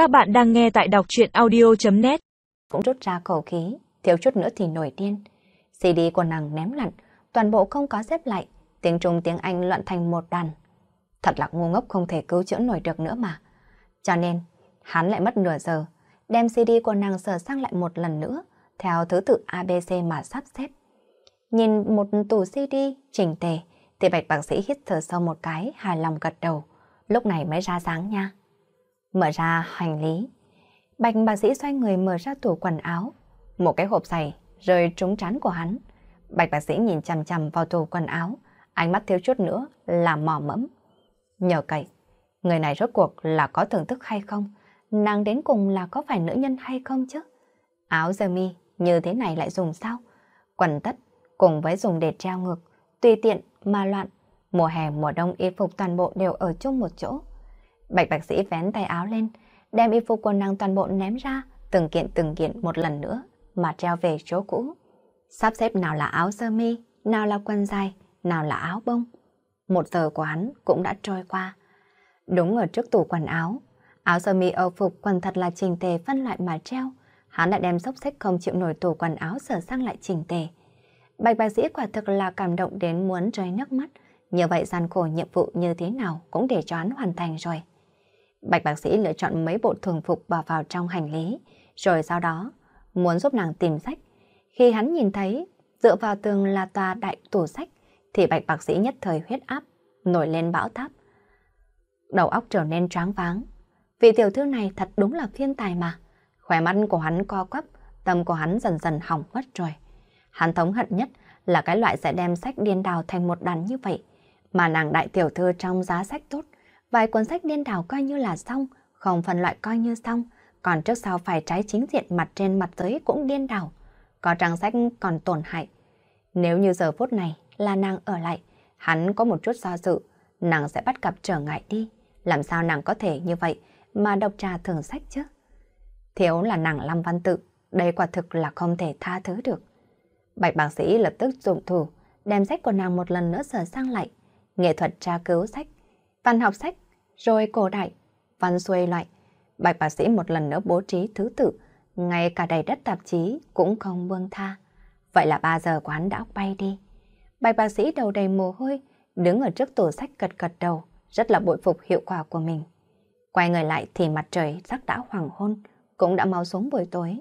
Các bạn đang nghe tại đọc chuyện audio.net Cũng rút ra khẩu khí, thiếu chút nữa thì nổi điên. CD của nàng ném lặn, toàn bộ không có xếp lại, tiếng Trung tiếng Anh loạn thành một đàn. Thật là ngu ngốc không thể cứu chữa nổi được nữa mà. Cho nên, hắn lại mất nửa giờ, đem CD của nàng sửa sang lại một lần nữa, theo thứ tự ABC mà sắp xếp. Nhìn một tủ CD chỉnh tề, thì bạch bác sĩ hít thở sâu một cái, hài lòng gật đầu. Lúc này mới ra dáng nha. Mở ra hành lý. Bạch bác sĩ xoay người mở ra tủ quần áo. Một cái hộp giày rơi trúng trán của hắn. Bạch bác sĩ nhìn chằm chằm vào tủ quần áo, ánh mắt thiếu chút nữa là mò mẫm. Nhờ cậy, người này rốt cuộc là có thưởng thức hay không? Nàng đến cùng là có phải nữ nhân hay không chứ? Áo sơ mi như thế này lại dùng sao? Quần tất cùng với dùng để treo ngực, tùy tiện mà loạn. Mùa hè mùa đông y phục toàn bộ đều ở chung một chỗ. Bạch bác sĩ vén tay áo lên, đem y phục quần năng toàn bộ ném ra, từng kiện từng kiện một lần nữa mà treo về chỗ cũ. Sắp xếp nào là áo sơ mi, nào là quần dài, nào là áo bông. Một giờ của hắn cũng đã trôi qua. Đúng ở trước tủ quần áo, áo sơ mi âu phục quần thật là trình tề phân loại mà treo. Hắn đã đem xốc xếp không chịu nổi tủ quần áo sửa sang lại trình tề. Bạch bác sĩ quả thực là cảm động đến muốn rơi nước mắt. Như vậy gian khổ nhiệm vụ như thế nào cũng để cho hắn hoàn thành rồi. Bạch bác sĩ lựa chọn mấy bộ thường phục bỏ vào trong hành lý, rồi sau đó muốn giúp nàng tìm sách. Khi hắn nhìn thấy dựa vào tường là tòa đại tủ sách, thì bạch bác sĩ nhất thời huyết áp, nổi lên bão táp. Đầu óc trở nên choáng váng. Vị tiểu thư này thật đúng là thiên tài mà. Khỏe mắt của hắn co quắp, tâm của hắn dần dần hỏng mất rồi. Hắn thống hận nhất là cái loại sẽ đem sách điên đào thành một đàn như vậy. Mà nàng đại tiểu thư trong giá sách tốt, vài cuốn sách điên đảo coi như là xong, không phân loại coi như xong, còn trước sau phải trái chính diện mặt trên mặt dưới cũng điên đảo. Có trang sách còn tổn hại. Nếu như giờ phút này là nàng ở lại, hắn có một chút do dự, nàng sẽ bắt gặp trở ngại đi. Làm sao nàng có thể như vậy mà đọc trà thường sách chứ? Thiếu là nàng Lâm Văn Tự, đây quả thực là không thể tha thứ được. Bạch bác sĩ lập tức dụng thủ, đem sách của nàng một lần nữa sửa sang lại. Nghệ thuật tra cứu sách, văn học sách, rồi cổ đại, văn xuôi loại. Bạch bác sĩ một lần nữa bố trí thứ tự, ngay cả đầy đất tạp chí cũng không buông tha. Vậy là 3 giờ quán đã bay đi. Bạch bác sĩ đầu đầy mồ hôi, đứng ở trước tủ sách gật gật đầu, rất là bội phục hiệu quả của mình. Quay người lại thì mặt trời sắc đã hoàng hôn, cũng đã mau xuống buổi tối.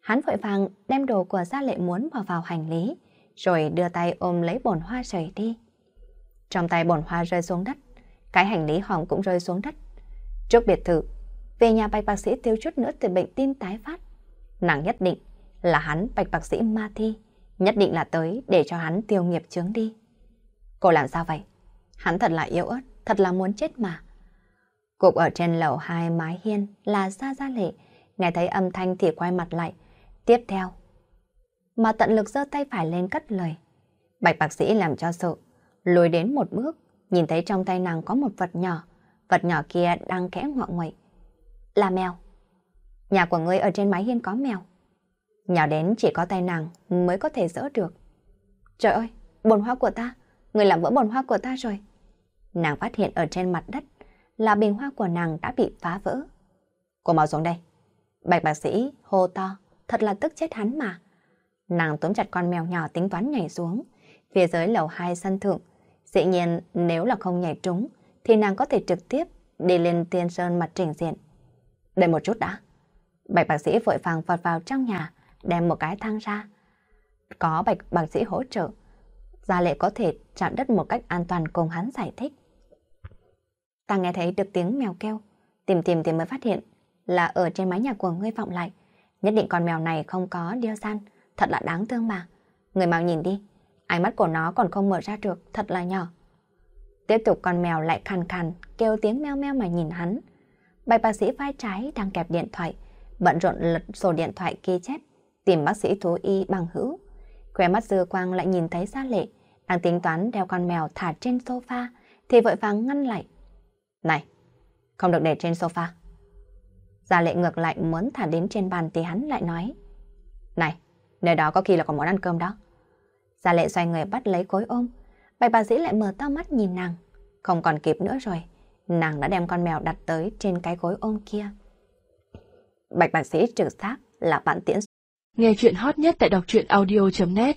Hắn vội vàng đem đồ của gia lệ muốn vào vào hành lý, rồi đưa tay ôm lấy bồn hoa rời đi. Trong tay bồn hoa rơi xuống đất, cái hành lý hòm cũng rơi xuống đất. Trước biệt thự, về nhà bạch bác sĩ tiêu chút nữa từ bệnh tim tái phát. Nàng nhất định là hắn bạch bác sĩ ma thi, nhất định là tới để cho hắn tiêu nghiệp chướng đi. Cô làm sao vậy? Hắn thật là yếu ớt, thật là muốn chết mà. Cục ở trên lầu hai mái hiên là Gia Gia Lệ, nghe thấy âm thanh thì quay mặt lại. Tiếp theo, mà tận lực giơ tay phải lên cất lời. Bạch bác sĩ làm cho sợ, lùi đến một bước, nhìn thấy trong tay nàng có một vật nhỏ, vật nhỏ kia đang khẽ ngọ ngoậy. Là mèo. Nhà của ngươi ở trên mái hiên có mèo. nhỏ đến chỉ có tay nàng mới có thể dỡ được. Trời ơi, bồn hoa của ta, người làm vỡ bồn hoa của ta rồi. Nàng phát hiện ở trên mặt đất là bình hoa của nàng đã bị phá vỡ. Cô mau xuống đây. Bạch bác sĩ hô to, thật là tức chết hắn mà. Nàng túm chặt con mèo nhỏ tính toán nhảy xuống. Phía dưới lầu hai sân thượng, dĩ nhiên nếu là không nhảy trúng, thì nàng có thể trực tiếp đi lên tiên sơn mặt trình diện. Đợi một chút đã. Bạch bác sĩ vội vàng vọt vào trong nhà, đem một cái thang ra. Có bạch bác sĩ hỗ trợ, Gia Lệ có thể chạm đất một cách an toàn cùng hắn giải thích. Ta nghe thấy được tiếng mèo kêu, tìm tìm thì mới phát hiện là ở trên mái nhà của ngươi vọng lại. Nhất định con mèo này không có điêu gian, thật là đáng thương mà. Người mau nhìn đi, ánh mắt của nó còn không mở ra được, thật là nhỏ. Tiếp tục con mèo lại khàn khàn, kêu tiếng meo meo mà nhìn hắn. Bạch bác sĩ vai trái đang kẹp điện thoại, bận rộn lật sổ điện thoại ghi chép, tìm bác sĩ thú y bằng hữu. Khóe mắt dư quang lại nhìn thấy Gia Lệ, đang tính toán đeo con mèo thả trên sofa, thì vội vàng ngăn lại. Này, không được để trên sofa. Gia Lệ ngược lại muốn thả đến trên bàn thì hắn lại nói. Này, nơi đó có khi là có món ăn cơm đó. Gia Lệ xoay người bắt lấy cối ôm, bạch bà dĩ lại mở to mắt nhìn nàng. Không còn kịp nữa rồi, nàng đã đem con mèo đặt tới trên cái gối ôm kia. Bạch bác sĩ trực xác là bạn tiễn. Nghe chuyện hot nhất tại đọc truyện audio.net